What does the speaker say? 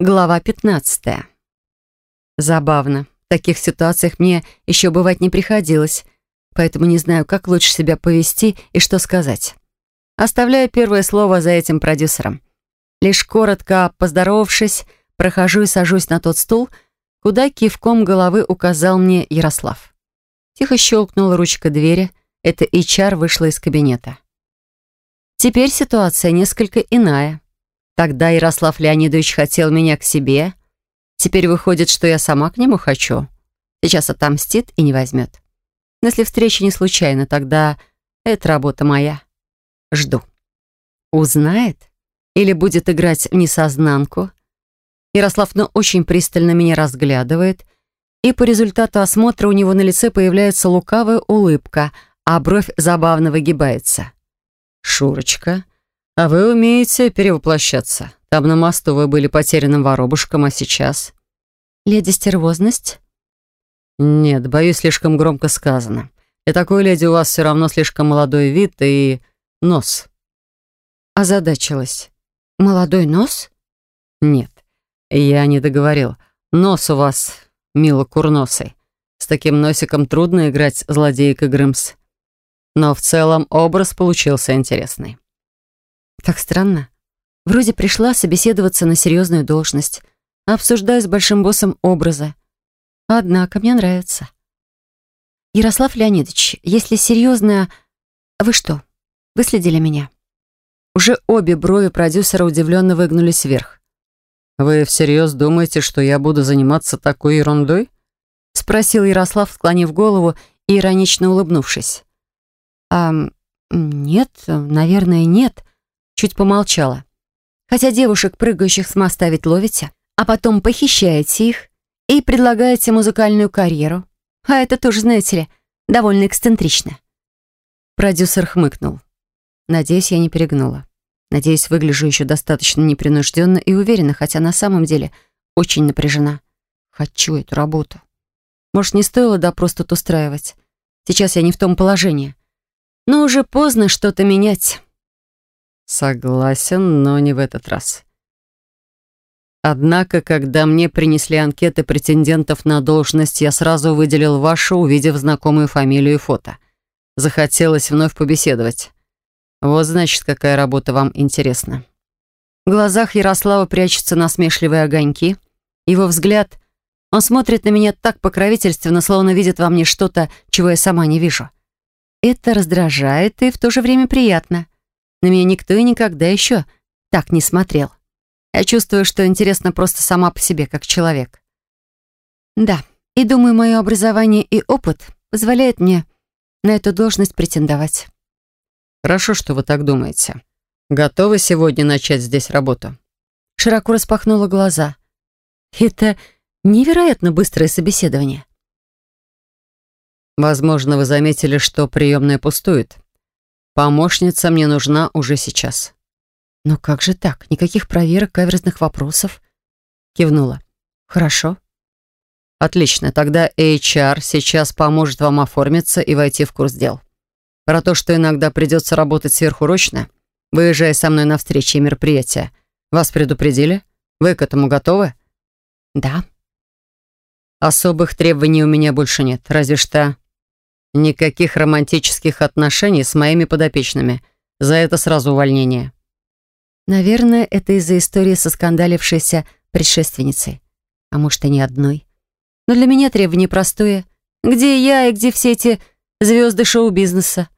Глава 15. Забавно. В таких ситуациях мне еще бывать не приходилось, поэтому не знаю, как лучше себя повести и что сказать. Оставляю первое слово за этим продюсером. Лишь коротко поздоровавшись, прохожу и сажусь на тот стул, куда кивком головы указал мне Ярослав. Тихо щелкнула ручка двери. Это HR вышла из кабинета. Теперь ситуация несколько иная. Тогда Ярослав Леонидович хотел меня к себе. Теперь выходит, что я сама к нему хочу. Сейчас отомстит и не возьмет. Но если встреча не случайна, тогда это работа моя. Жду. Узнает? Или будет играть в несознанку? Ярослав, но очень пристально меня разглядывает, и по результату осмотра у него на лице появляется лукавая улыбка, а бровь забавно выгибается. «Шурочка, «А вы умеете перевоплощаться. Там на мосту вы были потерянным воробушком, а сейчас...» «Леди стервозность?» «Нет, боюсь, слишком громко сказано. Для такой леди у вас все равно слишком молодой вид и... нос». Озадачилась. «Молодой нос?» «Нет, я не договорил. Нос у вас, мило курносый. С таким носиком трудно играть злодейка Грымс. Но в целом образ получился интересный». Так странно. Вроде пришла собеседоваться на серьезную должность, обсуждаю с большим боссом образа. Однако мне нравится. Ярослав Леонидович, если серьезно... Вы что, выследили меня? Уже обе брови продюсера удивленно выгнулись вверх. «Вы всерьез думаете, что я буду заниматься такой ерундой?» Спросил Ярослав, склонив голову и иронично улыбнувшись. «А, нет, наверное, нет. Чуть помолчала. Хотя девушек, прыгающих с моста, ведь ловите, а потом похищаете их и предлагаете музыкальную карьеру. А это тоже, знаете ли, довольно эксцентрично. Продюсер хмыкнул. Надеюсь, я не перегнула. Надеюсь, выгляжу еще достаточно непринужденно и уверенно, хотя на самом деле очень напряжена. Хочу эту работу. Может, не стоило допрос тут устраивать. Сейчас я не в том положении. Но уже поздно что-то менять. Согласен, но не в этот раз. Однако, когда мне принесли анкеты претендентов на должность, я сразу выделил вашу, увидев знакомую фамилию и фото. Захотелось вновь побеседовать. Вот значит, какая работа вам интересна. В глазах Ярослава прячутся насмешливые огоньки. Его взгляд... Он смотрит на меня так покровительственно, словно видит во мне что-то, чего я сама не вижу. Это раздражает и в то же время приятно. На меня никто и никогда еще так не смотрел. Я чувствую, что интересно просто сама по себе, как человек. Да, и думаю, мое образование и опыт позволяет мне на эту должность претендовать. Хорошо, что вы так думаете. Готовы сегодня начать здесь работу? Широко распахнула глаза. Это невероятно быстрое собеседование. Возможно, вы заметили, что приемная пустует. Помощница мне нужна уже сейчас. Но как же так? Никаких проверок, каверзных вопросов? Кивнула. Хорошо. Отлично, тогда HR сейчас поможет вам оформиться и войти в курс дел. Про то, что иногда придется работать сверхурочно, выезжая со мной на встречи и мероприятия, вас предупредили? Вы к этому готовы? Да. Особых требований у меня больше нет, разве что Никаких романтических отношений с моими подопечными. За это сразу увольнение. Наверное, это из-за истории со скандалившейся предшественницей. А может, и не одной. Но для меня требование простое. Где я и где все эти звезды шоу-бизнеса?